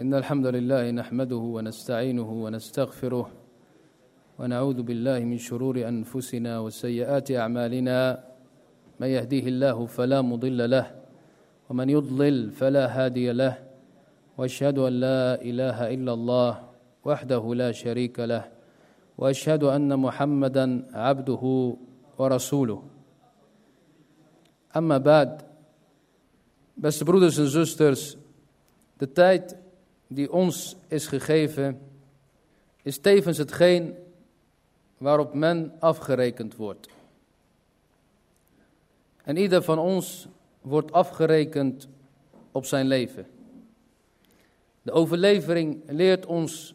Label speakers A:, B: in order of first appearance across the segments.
A: إن الحمد لله نحمده ونستعينه ونستغفره ونعوذ بالله من شرور أنفسنا وسيئات أعمالنا. من يهديه الله فلا مضل له ومن يضلل فلا هادي له وأشهد أن لا إله إلا الله وحده لا شريك له وأشهد أن محمدا عبده ورسوله. أما بعد beste broeders en zusters de tijd die ons is gegeven is tevens hetgeen waarop men afgerekend wordt en ieder van ons wordt afgerekend op zijn leven. De overlevering leert ons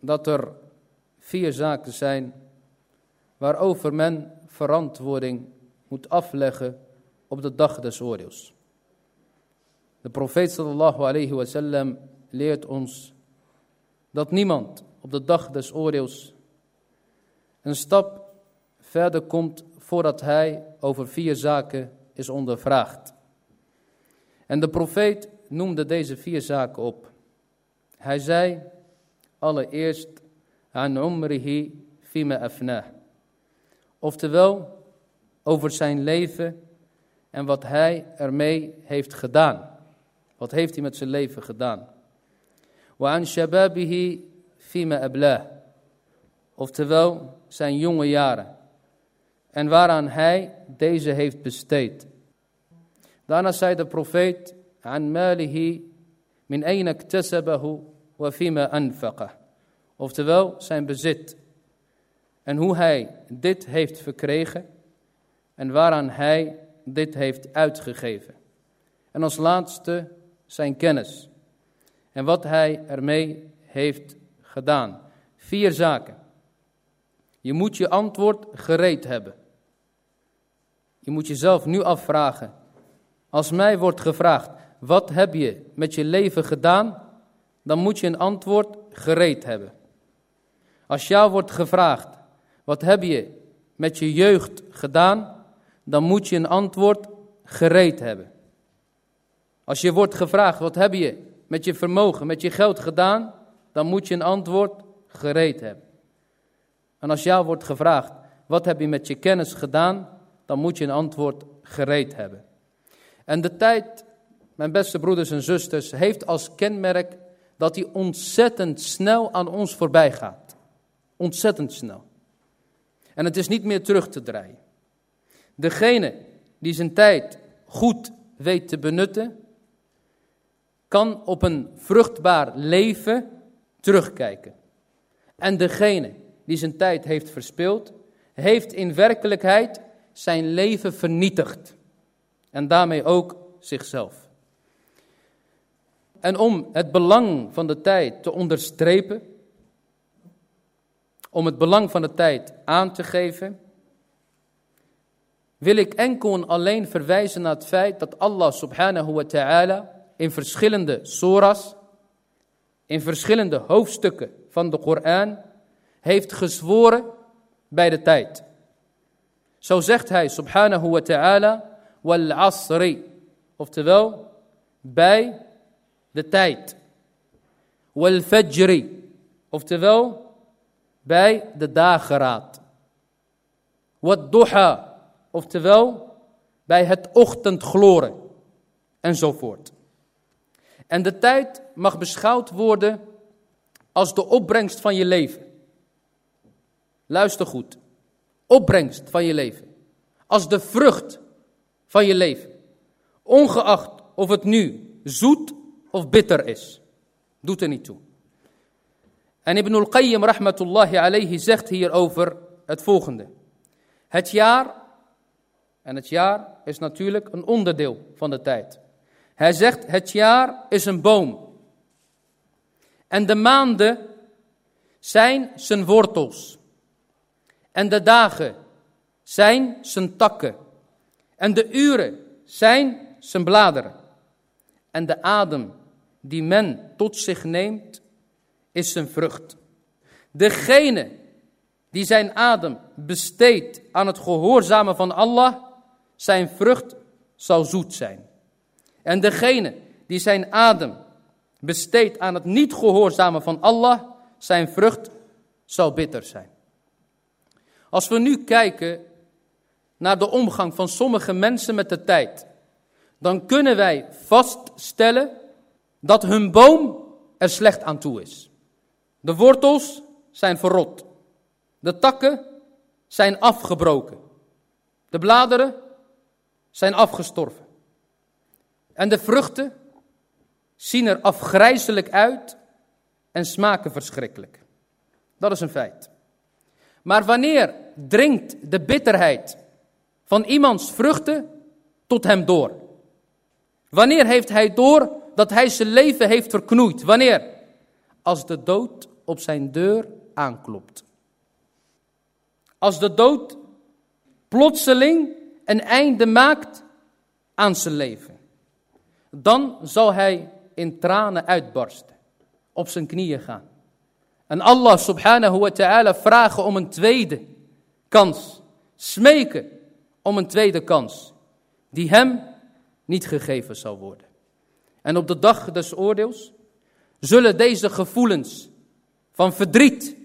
A: dat er vier zaken zijn waarover men verantwoording moet afleggen op de dag des oordeels. De profeet sallallahu alayhi wasallam leert ons dat niemand op de dag des oordeels een stap verder komt voordat hij over vier zaken is ondervraagd. En de profeet noemde deze vier zaken op. Hij zei allereerst aan umrihi fima afnah. Oftewel over zijn leven en wat hij ermee heeft gedaan. Wat heeft hij met zijn leven gedaan? An shababihi fima ablah. Oftewel zijn jonge jaren en waaraan hij deze heeft besteed. Daarna zei de profeet malihi min ayna iktasabahu wa fima anfaqa. Oftewel zijn bezit en hoe hij dit heeft verkregen en waaraan hij dit heeft uitgegeven. En als laatste zijn kennis en wat hij ermee heeft gedaan. Vier zaken. Je moet je antwoord gereed hebben. Je moet jezelf nu afvragen. Als mij wordt gevraagd, wat heb je met je leven gedaan? Dan moet je een antwoord gereed hebben. Als jou wordt gevraagd, wat heb je met je jeugd gedaan? Dan moet je een antwoord gereed hebben. Als je wordt gevraagd, wat heb je met je vermogen, met je geld gedaan? Dan moet je een antwoord gereed hebben. En als jou wordt gevraagd, wat heb je met je kennis gedaan? dan moet je een antwoord gereed hebben. En de tijd, mijn beste broeders en zusters, heeft als kenmerk dat hij ontzettend snel aan ons voorbij gaat. Ontzettend snel. En het is niet meer terug te draaien. Degene die zijn tijd goed weet te benutten, kan op een vruchtbaar leven terugkijken. En degene die zijn tijd heeft verspeeld, heeft in werkelijkheid zijn leven vernietigt. En daarmee ook zichzelf. En om het belang van de tijd te onderstrepen, om het belang van de tijd aan te geven, wil ik enkel en alleen verwijzen naar het feit dat Allah subhanahu wa ta'ala in verschillende soras, in verschillende hoofdstukken van de Koran, heeft gezworen bij de tijd. Zo zegt hij, subhanahu wa ta'ala, wal asri. Oftewel, bij de tijd. Wal fajri. Oftewel, bij de dageraad. Wat duha. Oftewel, bij het ochtendgloren. Enzovoort. En de tijd mag beschouwd worden als de opbrengst van je leven. Luister goed opbrengst van je leven. Als de vrucht van je leven. Ongeacht of het nu zoet of bitter is. Doet er niet toe. En Ibn al-Qayyim rahmatullahi alayhi zegt hierover het volgende. Het jaar, en het jaar is natuurlijk een onderdeel van de tijd. Hij zegt het jaar is een boom. En de maanden zijn zijn wortels. En de dagen zijn zijn takken. En de uren zijn zijn bladeren. En de adem die men tot zich neemt, is zijn vrucht. Degene die zijn adem besteedt aan het gehoorzamen van Allah, zijn vrucht zal zoet zijn. En degene die zijn adem besteedt aan het niet gehoorzamen van Allah, zijn vrucht zal bitter zijn. Als we nu kijken naar de omgang van sommige mensen met de tijd, dan kunnen wij vaststellen dat hun boom er slecht aan toe is. De wortels zijn verrot. De takken zijn afgebroken. De bladeren zijn afgestorven. En de vruchten zien er afgrijzelijk uit en smaken verschrikkelijk. Dat is een feit. Maar wanneer dringt de bitterheid van iemands vruchten tot hem door? Wanneer heeft hij door dat hij zijn leven heeft verknoeid? Wanneer? Als de dood op zijn deur aanklopt. Als de dood plotseling een einde maakt aan zijn leven. Dan zal hij in tranen uitbarsten, op zijn knieën gaan. En Allah subhanahu wa ta'ala vragen om een tweede kans. Smeken om een tweede kans. Die hem niet gegeven zal worden. En op de dag des oordeels zullen deze gevoelens van verdriet,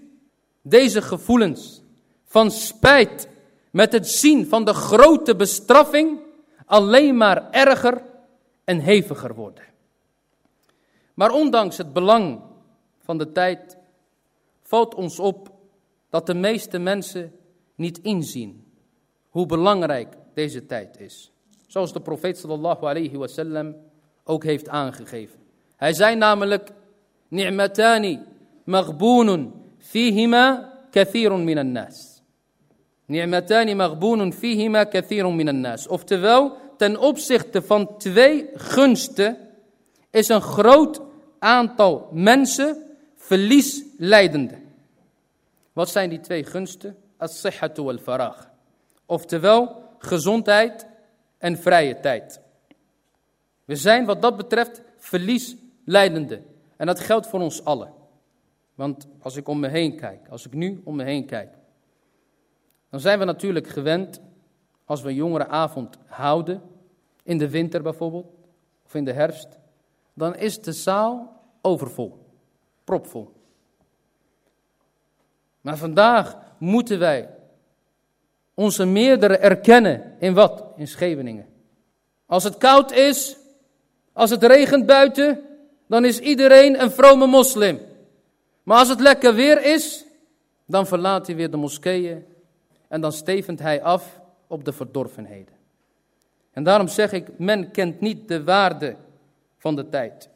A: deze gevoelens van spijt met het zien van de grote bestraffing alleen maar erger en heviger worden. Maar ondanks het belang van de tijd valt ons op dat de meeste mensen niet inzien hoe belangrijk deze tijd is. Zoals de profeet sallallahu alayhi wasallam ook heeft aangegeven. Hij zei namelijk, ni'matani maghbunun fihima kathirun minan nas. Ni'matani fihima kathirun minan nas. Oftewel, ten opzichte van twee gunsten is een groot aantal mensen verliesleidende. Wat zijn die twee gunsten? As-sihhatu wal farag. Oftewel, gezondheid en vrije tijd. We zijn wat dat betreft verliesleidende. En dat geldt voor ons allen. Want als ik om me heen kijk, als ik nu om me heen kijk, dan zijn we natuurlijk gewend, als we jongerenavond houden, in de winter bijvoorbeeld, of in de herfst, dan is de zaal overvol, propvol. Maar vandaag moeten wij onze meerdere erkennen in wat? In Scheveningen. Als het koud is, als het regent buiten, dan is iedereen een vrome moslim. Maar als het lekker weer is, dan verlaat hij weer de moskeeën en dan stevend hij af op de verdorvenheden. En daarom zeg ik, men kent niet de waarde van de tijd.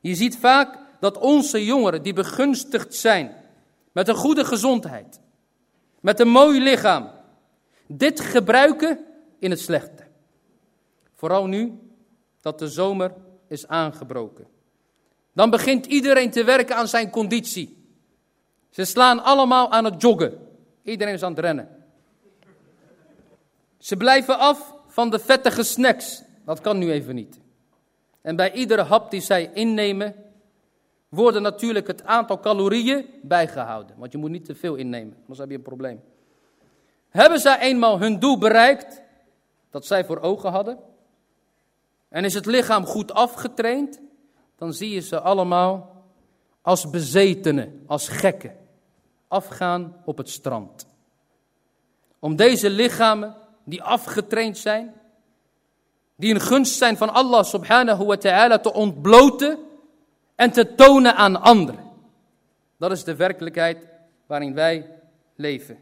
A: Je ziet vaak dat onze jongeren die begunstigd zijn met een goede gezondheid, met een mooi lichaam, dit gebruiken in het slechte. Vooral nu dat de zomer is aangebroken. Dan begint iedereen te werken aan zijn conditie. Ze slaan allemaal aan het joggen. Iedereen is aan het rennen. Ze blijven af van de vettige snacks. Dat kan nu even niet. En bij iedere hap die zij innemen, worden natuurlijk het aantal calorieën bijgehouden. Want je moet niet te veel innemen, anders heb je een probleem. Hebben zij eenmaal hun doel bereikt, dat zij voor ogen hadden, en is het lichaam goed afgetraind, dan zie je ze allemaal als bezetenen, als gekken, afgaan op het strand. Om deze lichamen die afgetraind zijn, die een gunst zijn van Allah subhanahu wa ta'ala te ontbloten en te tonen aan anderen. Dat is de werkelijkheid waarin wij leven.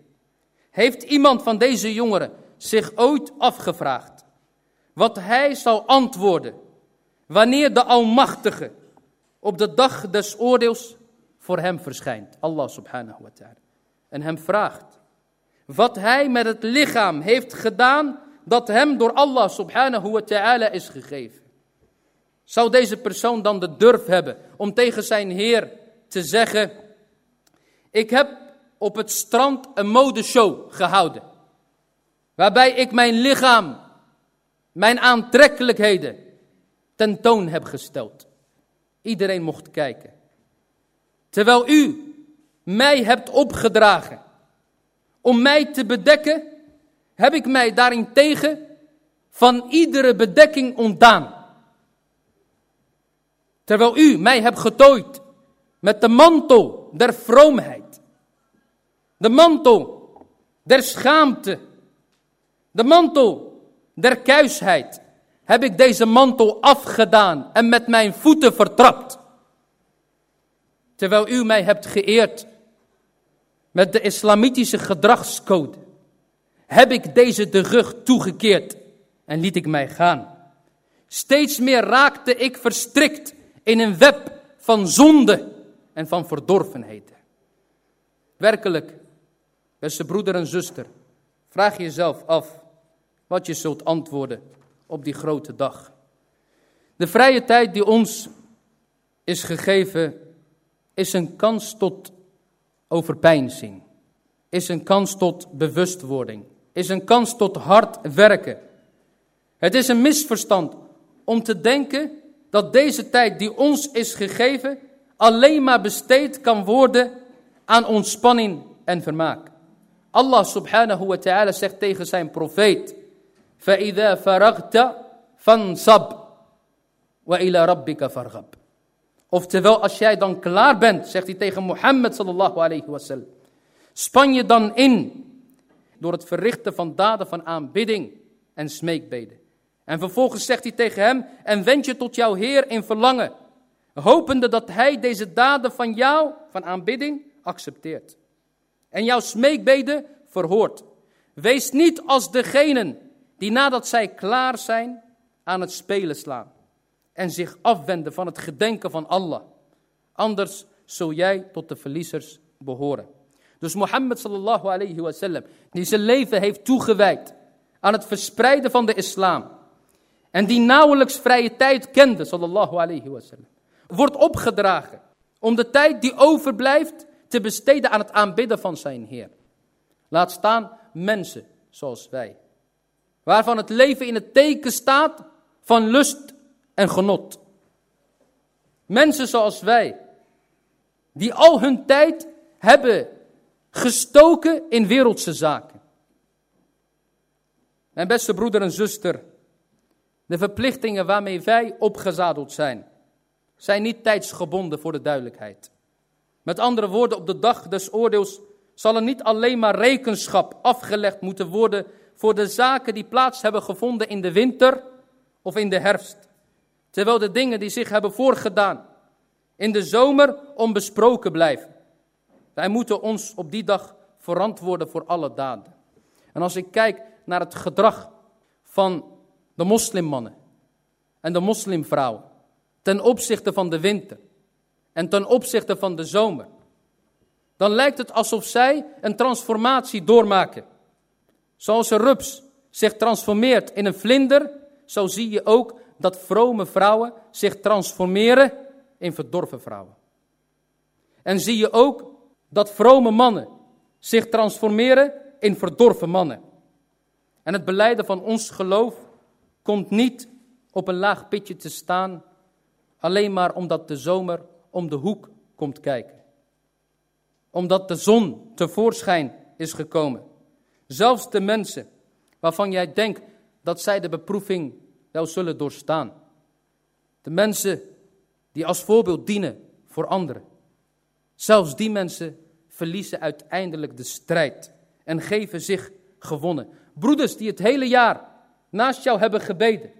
A: Heeft iemand van deze jongeren zich ooit afgevraagd wat hij zal antwoorden wanneer de Almachtige op de dag des oordeels voor hem verschijnt, Allah subhanahu wa ta'ala, en hem vraagt wat hij met het lichaam heeft gedaan dat hem door Allah subhanahu wa ta'ala is gegeven. Zou deze persoon dan de durf hebben om tegen zijn Heer te zeggen, ik heb op het strand een modeshow gehouden, waarbij ik mijn lichaam, mijn aantrekkelijkheden tentoon heb gesteld. Iedereen mocht kijken. Terwijl u mij hebt opgedragen om mij te bedekken, heb ik mij daarin tegen van iedere bedekking ontdaan. terwijl u mij hebt getooid met de mantel der vroomheid, de mantel der schaamte, de mantel der kuisheid, heb ik deze mantel afgedaan en met mijn voeten vertrapt. Terwijl u mij hebt geëerd met de islamitische gedragscode, heb ik deze de rug toegekeerd en liet ik mij gaan. Steeds meer raakte ik verstrikt in een web van zonde en van verdorvenheden. Werkelijk, beste broeder en zuster, vraag jezelf af wat je zult antwoorden op die grote dag. De vrije tijd die ons is gegeven, is een kans tot overpeinzing, is een kans tot bewustwording, is een kans tot hard werken. Het is een misverstand om te denken dat deze tijd die ons is gegeven alleen maar besteed kan worden aan ontspanning en vermaak. Allah subhanahu wa ta'ala zegt tegen zijn profeet: فَإِذَا فَرَغْتَ فَانْصَبْ وَإِلَى رَبِّكَ فَارْغَبْ Oftewel, als jij dan klaar bent, zegt hij tegen Mohammed sallallahu alayhi wasallam, span je dan in door het verrichten van daden van aanbidding en smeekbeden. En vervolgens zegt hij tegen hem, en wend je tot jouw Heer in verlangen, hopende dat hij deze daden van jou, van aanbidding, accepteert. En jouw smeekbeden verhoort. Wees niet als degenen die nadat zij klaar zijn aan het spelen slaan en zich afwenden van het gedenken van Allah. Anders zul jij tot de verliezers behoren. Dus Mohammed sallallahu alayhi wasallam, die zijn leven heeft toegewijd aan het verspreiden van de islam. En die nauwelijks vrije tijd kende, sallallahu alayhi wasallam. Wordt opgedragen om de tijd die overblijft te besteden aan het aanbidden van zijn Heer. Laat staan mensen zoals wij. Waarvan het leven in het teken staat van lust en genot. Mensen zoals wij, die al hun tijd hebben gestoken in wereldse zaken. Mijn beste broeder en zuster, de verplichtingen waarmee wij opgezadeld zijn, zijn niet tijdsgebonden voor de duidelijkheid. Met andere woorden, op de dag des oordeels zal er niet alleen maar rekenschap afgelegd moeten worden voor de zaken die plaats hebben gevonden in de winter of in de herfst. Terwijl de dingen die zich hebben voorgedaan in de zomer onbesproken blijven. Wij moeten ons op die dag verantwoorden voor alle daden. En als ik kijk naar het gedrag van de moslimmannen en de moslimvrouwen ten opzichte van de winter en ten opzichte van de zomer, dan lijkt het alsof zij een transformatie doormaken. Zoals een rups zich transformeert in een vlinder, zo zie je ook dat vrome vrouwen zich transformeren in verdorven vrouwen. En zie je ook dat vrome mannen zich transformeren in verdorven mannen. En het beleiden van ons geloof komt niet op een laag pitje te staan, alleen maar omdat de zomer om de hoek komt kijken. Omdat de zon tevoorschijn is gekomen. Zelfs de mensen waarvan jij denkt dat zij de beproeving wel zullen doorstaan. De mensen die als voorbeeld dienen voor anderen. Zelfs die mensen verliezen uiteindelijk de strijd en geven zich gewonnen. Broeders die het hele jaar naast jou hebben gebeden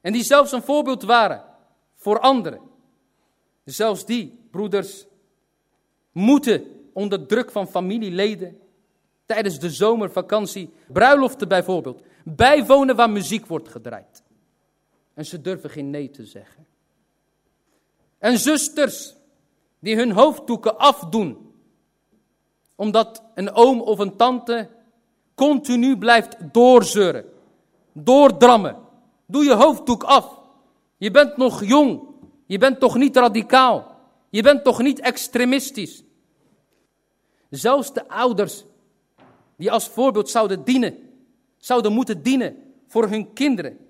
A: en die zelfs een voorbeeld waren voor anderen. Zelfs die broeders moeten onder druk van familieleden tijdens de zomervakantie, bruiloften bijvoorbeeld, bijwonen waar muziek wordt gedraaid. En ze durven geen nee te zeggen. En zusters die hun hoofddoeken afdoen, omdat een oom of een tante continu blijft doorzeuren, doordrammen. Doe je hoofddoek af. Je bent nog jong. Je bent toch niet radicaal. Je bent toch niet extremistisch. Zelfs de ouders die als voorbeeld zouden dienen, zouden moeten dienen voor hun kinderen.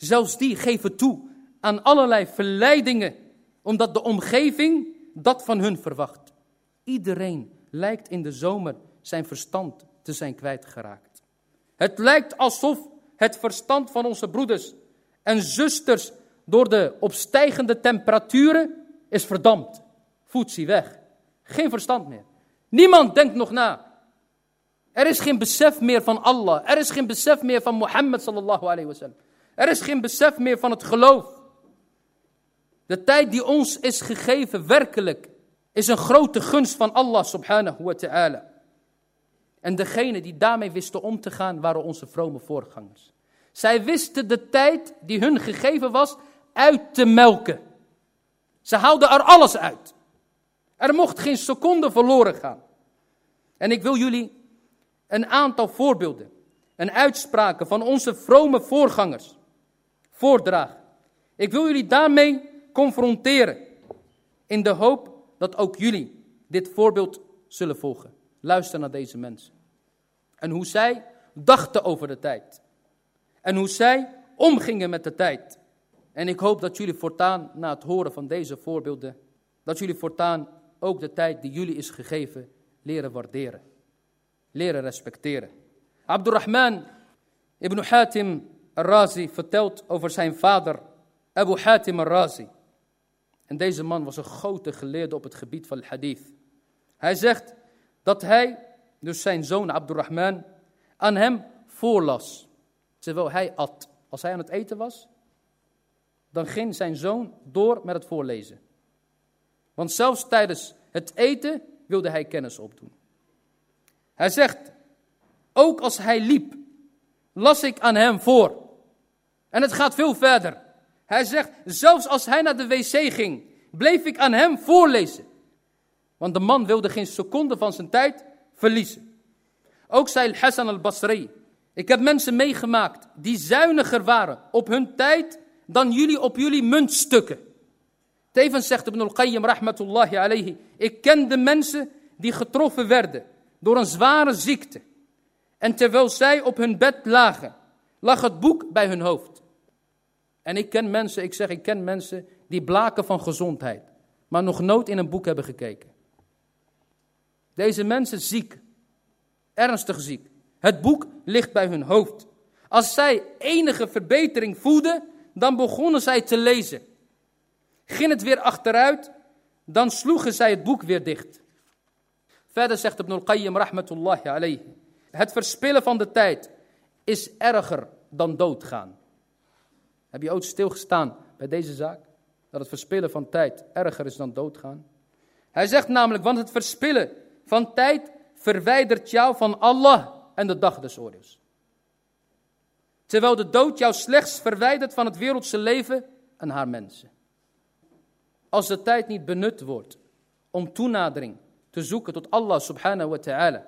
A: Zelfs die geven toe aan allerlei verleidingen, omdat de omgeving dat van hun verwacht. Iedereen lijkt in de zomer zijn verstand te zijn kwijtgeraakt. Het lijkt alsof het verstand van onze broeders en zusters door de opstijgende temperaturen is verdampt. Voetzie weg. Geen verstand meer. Niemand denkt nog na. Er is geen besef meer van Allah. Er is geen besef meer van Mohammed sallallahu alayhi wasallam. Er is geen besef meer van het geloof. De tijd die ons is gegeven, werkelijk, is een grote gunst van Allah subhanahu wa ta'ala. En degene die daarmee wisten om te gaan, waren onze vrome voorgangers. Zij wisten de tijd die hun gegeven was uit te melken. Ze haalden er alles uit. Er mocht geen seconde verloren gaan. En ik wil jullie een aantal voorbeelden en uitspraken van onze vrome voorgangers voordragen. Ik wil jullie daarmee confronteren. In de hoop dat ook jullie dit voorbeeld zullen volgen. Luister naar deze mensen. En hoe zij dachten over de tijd. En hoe zij omgingen met de tijd. En ik hoop dat jullie voortaan, na het horen van deze voorbeelden, dat jullie voortaan ook de tijd die jullie is gegeven, leren waarderen. Leren respecteren. Abdurrahman ibn Hatim al-Razi vertelt over zijn vader Abu Hatim al-Razi. En deze man was een grote geleerde op het gebied van hadith. Hij zegt dat hij, dus zijn zoon Abdurrahman, aan hem voorlas. Terwijl hij at. Als hij aan het eten was, dan ging zijn zoon door met het voorlezen. Want zelfs tijdens het eten wilde hij kennis opdoen. Hij zegt, ook als hij liep, las ik aan hem voor. En het gaat veel verder. Hij zegt, zelfs als hij naar de wc ging, bleef ik aan hem voorlezen. Want de man wilde geen seconde van zijn tijd verliezen. Ook zei Hassan al-Basri, ik heb mensen meegemaakt die zuiniger waren op hun tijd dan jullie op jullie muntstukken. Tevens zegt Ibn al-Qayyim rahmatullahi alayhi, ik ken de mensen die getroffen werden door een zware ziekte. En terwijl zij op hun bed lagen, lag het boek bij hun hoofd. En ik ken mensen, ik zeg ik ken mensen die blaken van gezondheid, maar nog nooit in een boek hebben gekeken. Deze mensen ziek, ernstig ziek. Het boek ligt bij hun hoofd. Als zij enige verbetering voelden, dan begonnen zij te lezen. Ging het weer achteruit, dan sloegen zij het boek weer dicht. Verder zegt Ibn al-Qayyim rahmatullahi alayhi. Het verspillen van de tijd is erger dan doodgaan. Heb je ooit stilgestaan bij deze zaak? Dat het verspillen van tijd erger is dan doodgaan? Hij zegt namelijk, want het verspillen van tijd verwijdert jou van Allah en de dag des oordeels. Terwijl de dood jou slechts verwijdert van het wereldse leven en haar mensen. Als de tijd niet benut wordt om toenadering te zoeken tot Allah subhanahu wa ta'ala,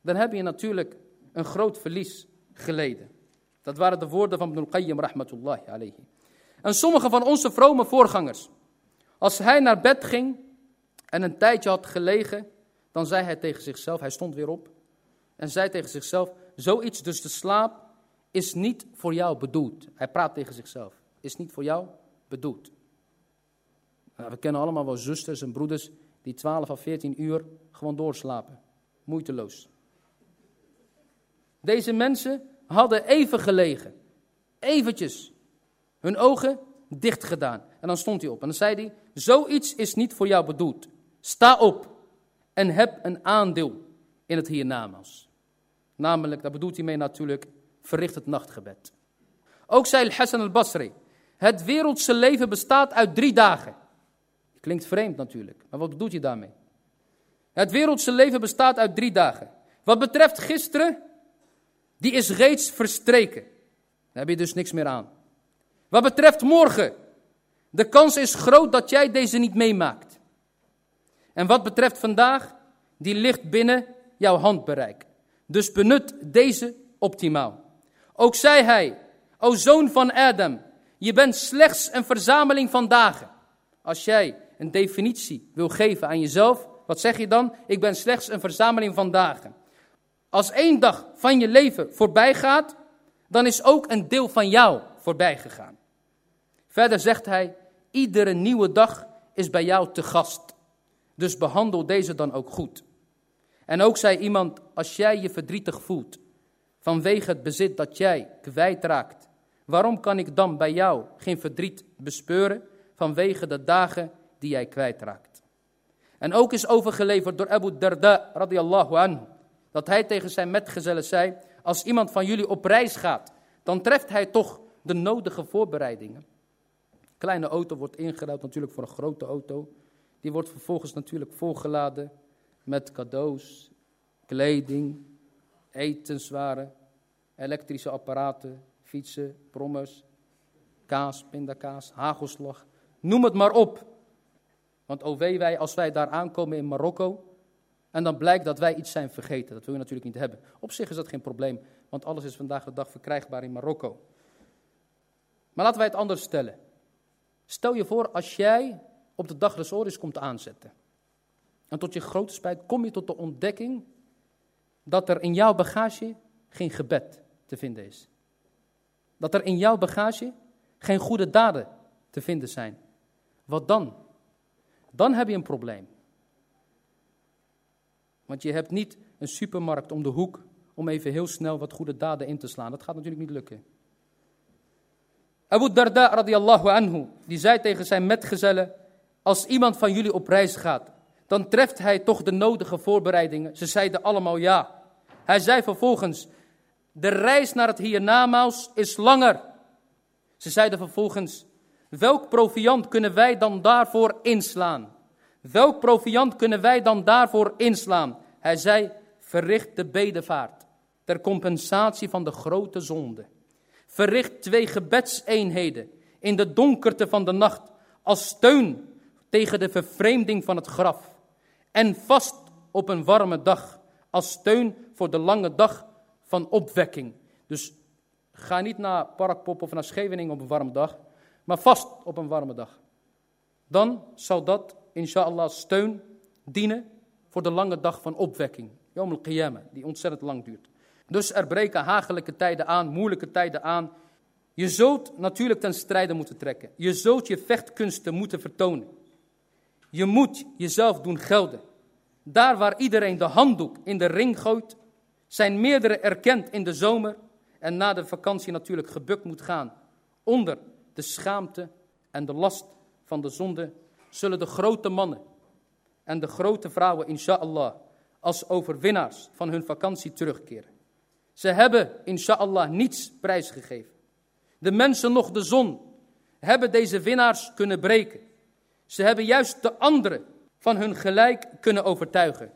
A: dan heb je natuurlijk een groot verlies geleden. Dat waren de woorden van Ibn al-Qayyim rahmatullahi alayhi. En sommige van onze vrome voorgangers, als hij naar bed ging en een tijdje had gelegen, dan zei hij tegen zichzelf, hij stond weer op en zei tegen zichzelf, zoiets dus de slaap is niet voor jou bedoeld. Hij praat tegen zichzelf, is niet voor jou bedoeld. Nou, we kennen allemaal wel zusters en broeders die 12 of 14 uur gewoon doorslapen, moeiteloos. Deze mensen hadden even gelegen, eventjes, hun ogen dicht gedaan. En dan stond hij op en dan zei hij, zoiets is niet voor jou bedoeld. Sta op en heb een aandeel in het hiernamaals. Namelijk, daar bedoelt hij mee natuurlijk, verricht het nachtgebed. Ook zei Hassan al-Basri, het wereldse leven bestaat uit drie dagen. Klinkt vreemd natuurlijk, maar wat bedoelt hij daarmee? Het wereldse leven bestaat uit drie dagen. Wat betreft gisteren, die is reeds verstreken. Daar heb je dus niks meer aan. Wat betreft morgen, de kans is groot dat jij deze niet meemaakt. En wat betreft vandaag, die ligt binnen jouw handbereik. Dus benut deze optimaal. Ook zei hij, o zoon van Adam, je bent slechts een verzameling van dagen. Als jij een definitie wil geven aan jezelf, wat zeg je dan? Ik ben slechts een verzameling van dagen. Als één dag van je leven voorbij gaat, dan is ook een deel van jou voorbij gegaan. Verder zegt hij, iedere nieuwe dag is bij jou te gast. Dus behandel deze dan ook goed. En ook zei iemand, als jij je verdrietig voelt vanwege het bezit dat jij kwijtraakt, waarom kan ik dan bij jou geen verdriet bespeuren vanwege de dagen die jij kwijtraakt? En ook is overgeleverd door Abu Darda radiyallahu anhu, dat hij tegen zijn metgezellen zei, als iemand van jullie op reis gaat, dan treft hij toch de nodige voorbereidingen. Kleine auto wordt ingeruild natuurlijk voor een grote auto. Die wordt vervolgens natuurlijk volgeladen met cadeaus, kleding, etenswaren, elektrische apparaten, fietsen, brommers, kaas, pindakaas, hagelslag. Noem het maar op. Want o wee wij als wij daar aankomen in Marokko en dan blijkt dat wij iets zijn vergeten. Dat wil je natuurlijk niet hebben. Op zich is dat geen probleem, want alles is vandaag de dag verkrijgbaar in Marokko. Maar laten wij het anders stellen. Stel je voor als jij op de dag des komt aanzetten. En tot je grote spijt kom je tot de ontdekking dat er in jouw bagage geen gebed te vinden is. Dat er in jouw bagage geen goede daden te vinden zijn. Wat dan? Dan heb je een probleem. Want je hebt niet een supermarkt om de hoek om even heel snel wat goede daden in te slaan. Dat gaat natuurlijk niet lukken. Abu Darda radiallahu anhu, die zei tegen zijn metgezellen, als iemand van jullie op reis gaat, dan treft hij toch de nodige voorbereidingen. Ze zeiden allemaal ja. Hij zei vervolgens, de reis naar het hiernamaals is langer. Ze zeiden vervolgens, welk proviand kunnen wij dan daarvoor inslaan? Welk proviand kunnen wij dan daarvoor inslaan? Hij zei, verricht de bedevaart ter compensatie van de grote zonde. Verricht twee gebedseenheden in de donkerte van de nacht als steun tegen de vervreemding van het graf. En vast op een warme dag als steun voor de lange dag van opwekking. Dus ga niet naar Parkpop of naar Scheveningen op een warme dag, maar vast op een warme dag. Dan zal dat, inshallah, steun dienen voor de lange dag van opwekking. Yom al-Qiyamah, die ontzettend lang duurt. Dus er breken hagelijke tijden aan, moeilijke tijden aan. Je zult natuurlijk ten strijde moeten trekken. Je zult je vechtkunsten moeten vertonen. Je moet jezelf doen gelden. Daar waar iedereen de handdoek in de ring gooit, zijn meerdere erkend in de zomer en na de vakantie natuurlijk gebukt moet gaan. Onder de schaamte en de last van de zonde zullen de grote mannen en de grote vrouwen, inshallah, als overwinnaars van hun vakantie terugkeren. Ze hebben, inshallah, niets prijsgegeven. De mensen, nog de zon, hebben deze winnaars kunnen breken. Ze hebben juist de anderen van hun gelijk kunnen overtuigen.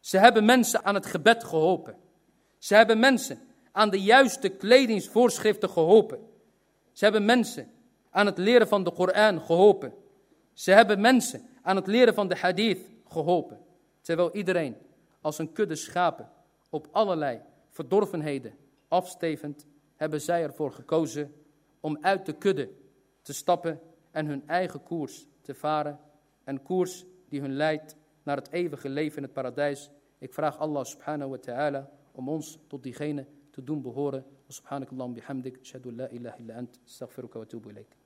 A: Ze hebben mensen aan het gebed geholpen. Ze hebben mensen aan de juiste kledingsvoorschriften geholpen. Ze hebben mensen aan het leren van de Koran geholpen. Ze hebben mensen aan het leren van de hadith geholpen. Terwijl iedereen als een kudde schapen op allerlei verdorvenheden afstevend, hebben zij ervoor gekozen om uit de kudde te stappen en hun eigen koers te varen. Een koers die hun leidt naar het eeuwige leven in het paradijs. Ik vraag Allah subhanahu wa ta'ala om ons tot diegene te doen behoren. Subhanakallah bihamdik, shadu la ilaha illa ant, astaghfiruka wa atubu ilaik.